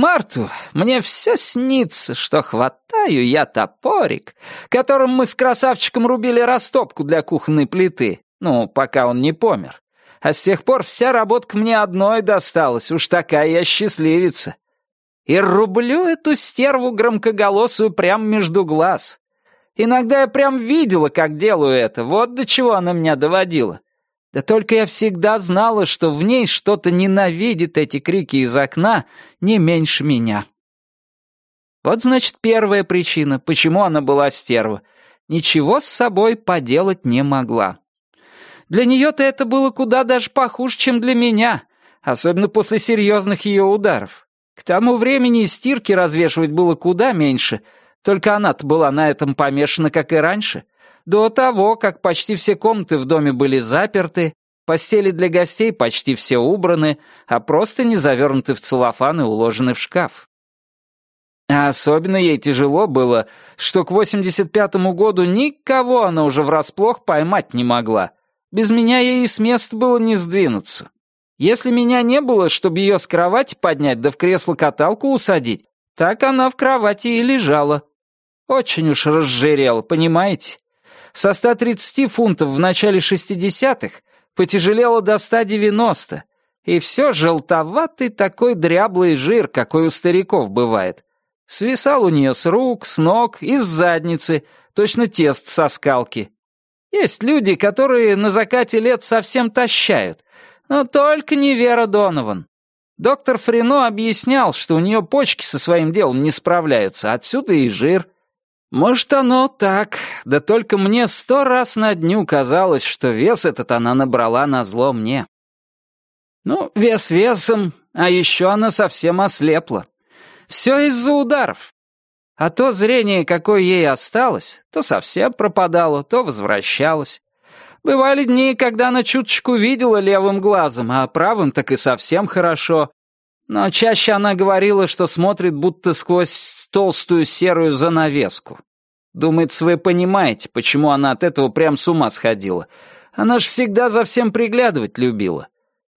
марту мне все снится, что хватаю я топорик, которым мы с красавчиком рубили растопку для кухонной плиты, ну, пока он не помер. А с тех пор вся работка мне одной досталась, уж такая я счастливица. И рублю эту стерву громкоголосую прямо между глаз. Иногда я прям видела, как делаю это, вот до чего она меня доводила. Да только я всегда знала, что в ней что-то ненавидит эти крики из окна не меньше меня. Вот, значит, первая причина, почему она была стерва. Ничего с собой поделать не могла. Для нее-то это было куда даже похуже, чем для меня, особенно после серьезных ее ударов. К тому времени стирки развешивать было куда меньше, только она-то была на этом помешана, как и раньше до того, как почти все комнаты в доме были заперты, постели для гостей почти все убраны, а просто не завернуты в целлофан и уложены в шкаф. А особенно ей тяжело было, что к 85-му году никого она уже врасплох поймать не могла. Без меня ей и с места было не сдвинуться. Если меня не было, чтобы ее с кровати поднять да в кресло-каталку усадить, так она в кровати и лежала. Очень уж разжирела, понимаете? Со 130 фунтов в начале 60-х потяжелело до 190, и все желтоватый такой дряблый жир, какой у стариков бывает. Свисал у нее с рук, с ног, из задницы, точно тест со скалки. Есть люди, которые на закате лет совсем тащают, но только не Вера Донован. Доктор Френо объяснял, что у нее почки со своим делом не справляются, отсюда и жир — может, оно так, да только мне сто раз на дню казалось, что вес этот она набрала на зло мне. Ну, вес весом, а еще она совсем ослепла. Все из-за ударов. А то зрение, какое ей осталось, то совсем пропадало, то возвращалось. Бывали дни, когда она чуточку видела левым глазом, а правым так и совсем хорошо. Но чаще она говорила, что смотрит будто сквозь толстую серую занавеску. Думается, вы понимаете, почему она от этого прям с ума сходила. Она ж всегда за всем приглядывать любила.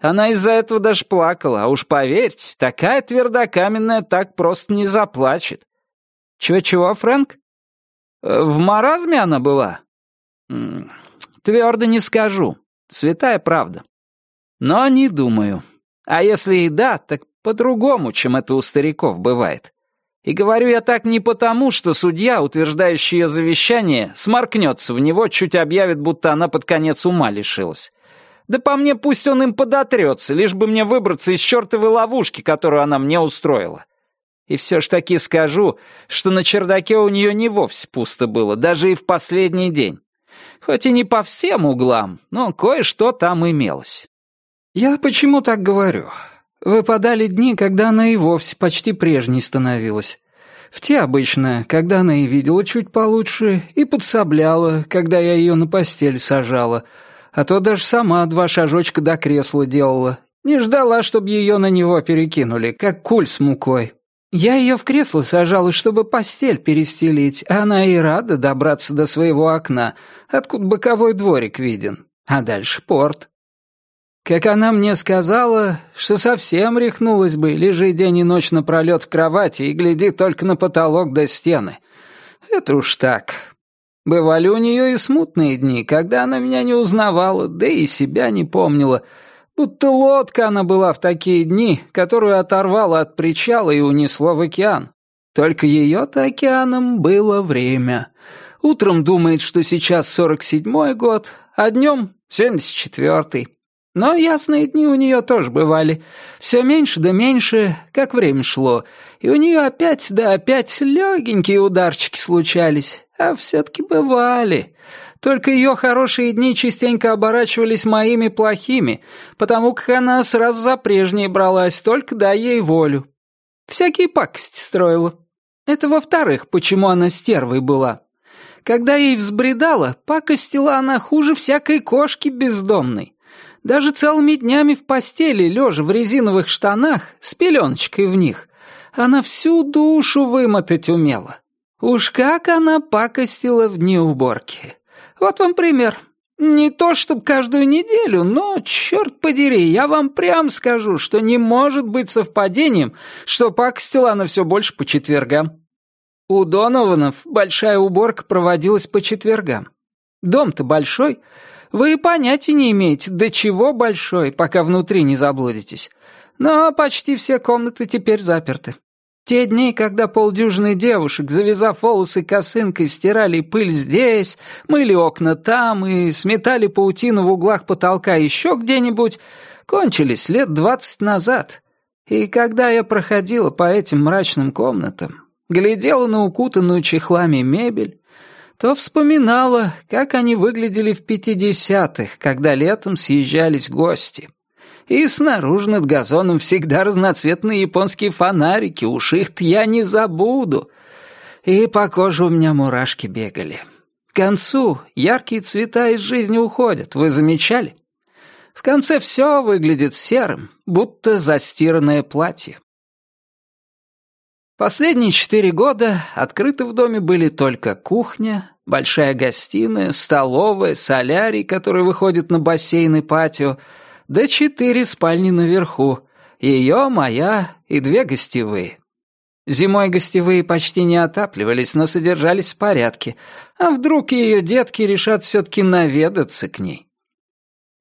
Она из-за этого даже плакала, а уж поверьте, такая твердокаменная так просто не заплачет. Чего-чего, Фрэнк? Э, в маразме она была? Твердо не скажу. Святая правда. Но не думаю. А если и да, так по-другому, чем это у стариков бывает. И говорю я так не потому, что судья, утверждающий ее завещание, сморкнется в него, чуть объявит, будто она под конец ума лишилась. Да по мне пусть он им подотрется, лишь бы мне выбраться из чертовой ловушки, которую она мне устроила. И все ж таки скажу, что на чердаке у нее не вовсе пусто было, даже и в последний день. Хоть и не по всем углам, но кое-что там имелось. Я почему так говорю? Выпадали дни, когда она и вовсе почти прежней становилась. В те обычно, когда она и видела чуть получше, и подсобляла, когда я ее на постель сажала, а то даже сама два шажочка до кресла делала. Не ждала, чтобы ее на него перекинули, как куль с мукой. Я ее в кресло сажала, чтобы постель перестелить, а она и рада добраться до своего окна, откуда боковой дворик виден, а дальше порт. Как она мне сказала, что совсем рехнулась бы, лежи день и ночь напролет в кровати и гляди только на потолок до стены. Это уж так. Бывали у нее и смутные дни, когда она меня не узнавала, да и себя не помнила. Будто лодка она была в такие дни, которую оторвала от причала и унесло в океан. Только ее-то океаном было время. Утром думает, что сейчас сорок седьмой год, а днем семьдесят четвертый. Но ясные дни у нее тоже бывали. Все меньше да меньше, как время шло. И у нее опять да опять легенькие ударчики случались. А все-таки бывали. Только ее хорошие дни частенько оборачивались моими плохими, потому как она сразу за прежние бралась, только дай ей волю. Всякие пакости строила. Это во-вторых, почему она стервой была. Когда ей взбредала, пакостила она хуже всякой кошки бездомной. Даже целыми днями в постели, лежа в резиновых штанах, с пеленочкой в них, она всю душу вымотать умела. Уж как она пакостила в дни уборки. Вот вам пример. Не то чтобы каждую неделю, но, черт подери, я вам прям скажу, что не может быть совпадением, что пакостила она все больше по четвергам. У Донованов большая уборка проводилась по четвергам. Дом-то большой, вы понятия не имеете, до чего большой, пока внутри не заблудитесь. Но почти все комнаты теперь заперты. Те дни, когда полдюжины девушек, завязав волосы косынкой, стирали пыль здесь, мыли окна там и сметали паутину в углах потолка еще где-нибудь, кончились лет двадцать назад. И когда я проходила по этим мрачным комнатам, глядела на укутанную чехлами мебель, то вспоминала, как они выглядели в пятидесятых, когда летом съезжались гости. И снаружи над газоном всегда разноцветные японские фонарики, уж их-то я не забуду. И по коже у меня мурашки бегали. К концу яркие цвета из жизни уходят, вы замечали? В конце все выглядит серым, будто застиранное платье. Последние четыре года открыты в доме были только кухня, большая гостиная, столовая, солярий, который выходит на бассейн и патио, да четыре спальни наверху, ее, моя и две гостевые. Зимой гостевые почти не отапливались, но содержались в порядке, а вдруг ее детки решат все-таки наведаться к ней.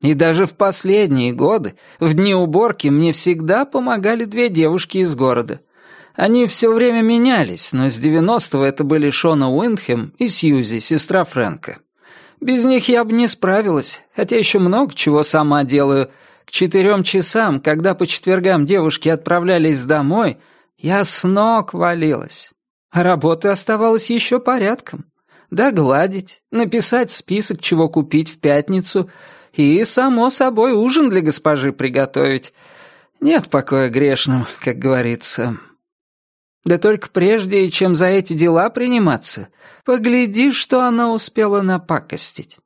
И даже в последние годы, в дни уборки, мне всегда помогали две девушки из города. Они все время менялись, но с девяностого это были Шона Уиндхем и Сьюзи, сестра Фрэнка. Без них я бы не справилась, хотя еще много чего сама делаю. К четырем часам, когда по четвергам девушки отправлялись домой, я с ног валилась. А работы оставалось еще порядком. Догладить, написать список, чего купить в пятницу, и, само собой, ужин для госпожи приготовить. Нет покоя грешным, как говорится. Да только прежде, чем за эти дела приниматься, погляди, что она успела напакостить.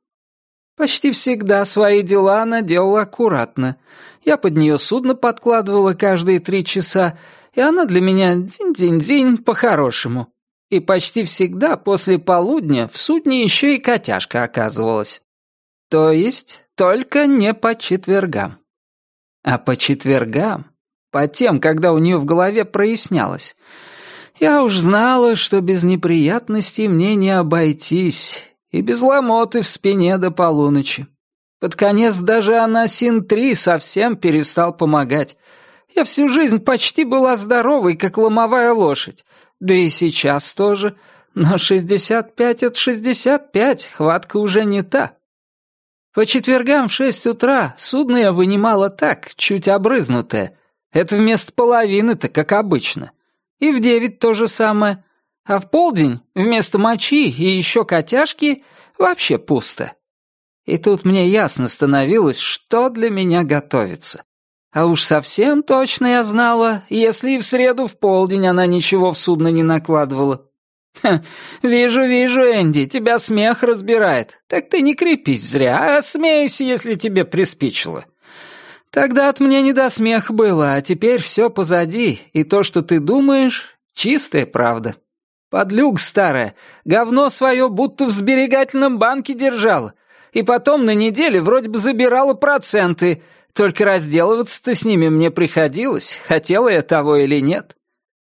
Почти всегда свои дела она делала аккуратно. Я под нее судно подкладывала каждые три часа, и она для меня динь-динь-динь по-хорошему. И почти всегда после полудня в судне еще и котяшка оказывалась. То есть только не по четвергам. А по четвергам по тем, когда у нее в голове прояснялось. Я уж знала, что без неприятностей мне не обойтись, и без ломоты в спине до полуночи. Под конец даже Анасин-3 совсем перестал помогать. Я всю жизнь почти была здоровой, как ломовая лошадь. Да и сейчас тоже. Но 65 — это 65, хватка уже не та. По четвергам в шесть утра судно я вынимала так, чуть обрызнутое, это вместо половины-то, как обычно. И в девять то же самое. А в полдень вместо мочи и еще котяшки вообще пусто. И тут мне ясно становилось, что для меня готовится. А уж совсем точно я знала, если и в среду в полдень она ничего в судно не накладывала. Ха, вижу, вижу, Энди, тебя смех разбирает. Так ты не крепись зря, а смейся, если тебе приспичило. Тогда от меня не до смеха было, а теперь все позади, и то, что ты думаешь, чистая правда. Подлюк старая, говно свое будто в сберегательном банке держала, и потом на неделе вроде бы забирала проценты, только разделываться-то с ними мне приходилось, хотела я того или нет.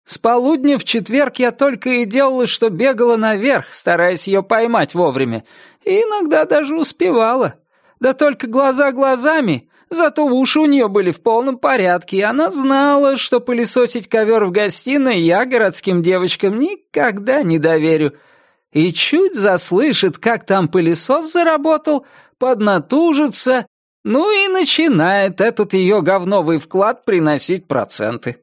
С полудня в четверг я только и делала, что бегала наверх, стараясь ее поймать вовремя, и иногда даже успевала. Да только глаза глазами, Зато уши у нее были в полном порядке, и она знала, что пылесосить ковер в гостиной я городским девочкам никогда не доверю. И чуть заслышит, как там пылесос заработал, поднатужится, ну и начинает этот ее говновый вклад приносить проценты.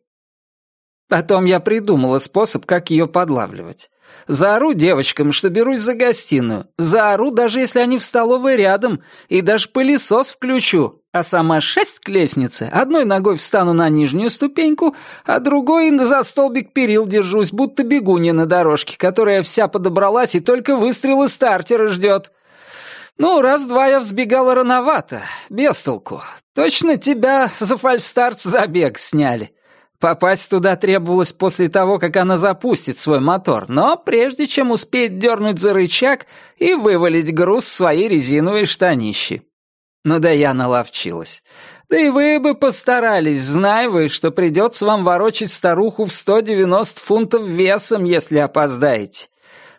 Потом я придумала способ, как ее подлавливать. Заору девочкам, что берусь за гостиную. Заору, даже если они в столовой рядом, и даже пылесос включу, а сама шесть к лестнице, одной ногой встану на нижнюю ступеньку, а другой за столбик перил держусь, будто бегунья на дорожке, которая вся подобралась и только выстрелы стартера ждет. Ну, раз-два я взбегала рановато, без толку. Точно тебя за фальстарт забег сняли. Попасть туда требовалось после того, как она запустит свой мотор, но прежде чем успеть дернуть за рычаг и вывалить груз в свои резиновые штанищи. Ну да я наловчилась. Да и вы бы постарались, зная вы, что придется вам ворочать старуху в 190 фунтов весом, если опоздаете.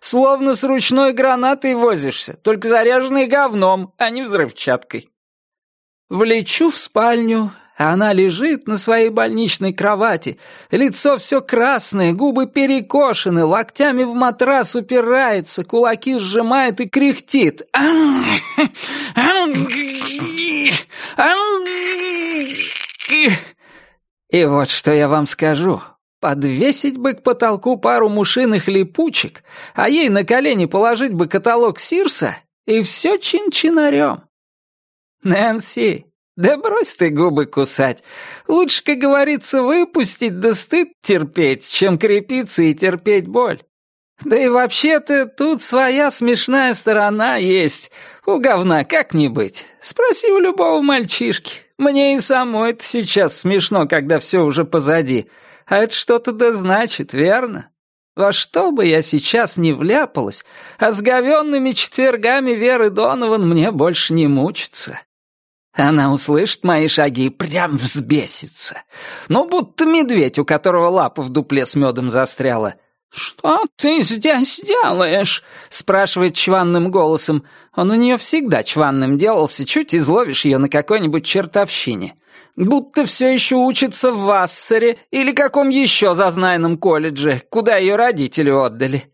Словно с ручной гранатой возишься, только заряженной говном, а не взрывчаткой. Влечу в спальню, а она лежит на своей больничной кровати, лицо все красное, губы перекошены, локтями в матрас упирается, кулаки сжимает и кряхтит. И вот что я вам скажу. Подвесить бы к потолку пару мушиных липучек, а ей на колени положить бы каталог Сирса, и все чин-чинарем. Нэнси, да брось ты губы кусать. Лучше, как говорится, выпустить да стыд терпеть, чем крепиться и терпеть боль. Да и вообще-то тут своя смешная сторона есть. У говна как не быть. Спроси у любого мальчишки. Мне и самой это сейчас смешно, когда все уже позади. А это что-то да значит, верно? Во что бы я сейчас не вляпалась, а с говенными четвергами Веры Донован мне больше не мучиться. Она услышит мои шаги и прям взбесится. Ну, будто медведь, у которого лапа в дупле с медом застряла. «Что ты здесь делаешь?» — спрашивает чванным голосом. Он у нее всегда чванным делался, чуть изловишь ее на какой-нибудь чертовщине будто все еще учится в Вассере или каком еще зазнайном колледже, куда ее родители отдали.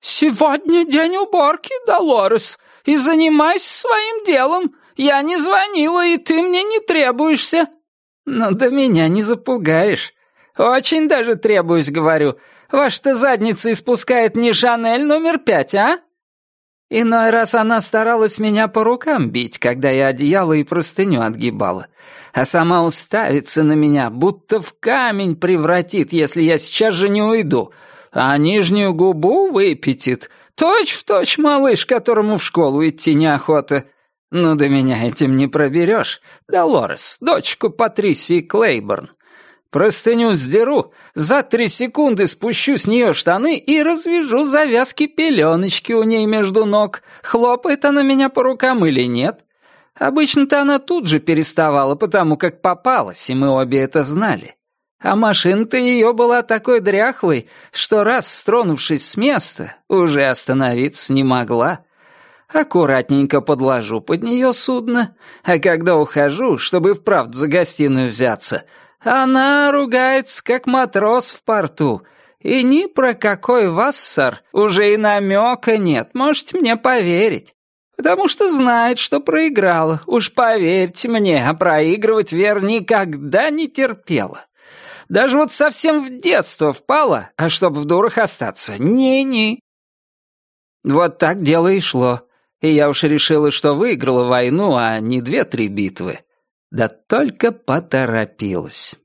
«Сегодня день уборки, Долорес, и занимайся своим делом. Я не звонила, и ты мне не требуешься». «Ну да меня не запугаешь. Очень даже требуюсь, говорю. Ваша-то задница испускает не Шанель номер пять, а?» Иной раз она старалась меня по рукам бить, когда я одеяло и простыню отгибала а сама уставится на меня, будто в камень превратит, если я сейчас же не уйду, а нижнюю губу выпятит. Точь-в-точь малыш, которому в школу идти неохота. Ну, до меня этим не проберешь. Долорес, дочку Патрисии Клейборн. Простыню сдеру, за три секунды спущу с нее штаны и развяжу завязки пеленочки у ней между ног. Хлопает она меня по рукам или нет? Обычно-то она тут же переставала, потому как попалась, и мы обе это знали. А машина-то ее была такой дряхлой, что раз стронувшись с места, уже остановиться не могла. Аккуратненько подложу под нее судно, а когда ухожу, чтобы вправду за гостиную взяться, она ругается, как матрос в порту, и ни про какой вассар уже и намека нет, можете мне поверить. Потому что знает, что проиграла. Уж поверьте мне, а проигрывать Вер никогда не терпела. Даже вот совсем в детство впала, а чтобы в дурах остаться, не-не. Вот так дело и шло. И я уж решила, что выиграла войну, а не две-три битвы. Да только поторопилась.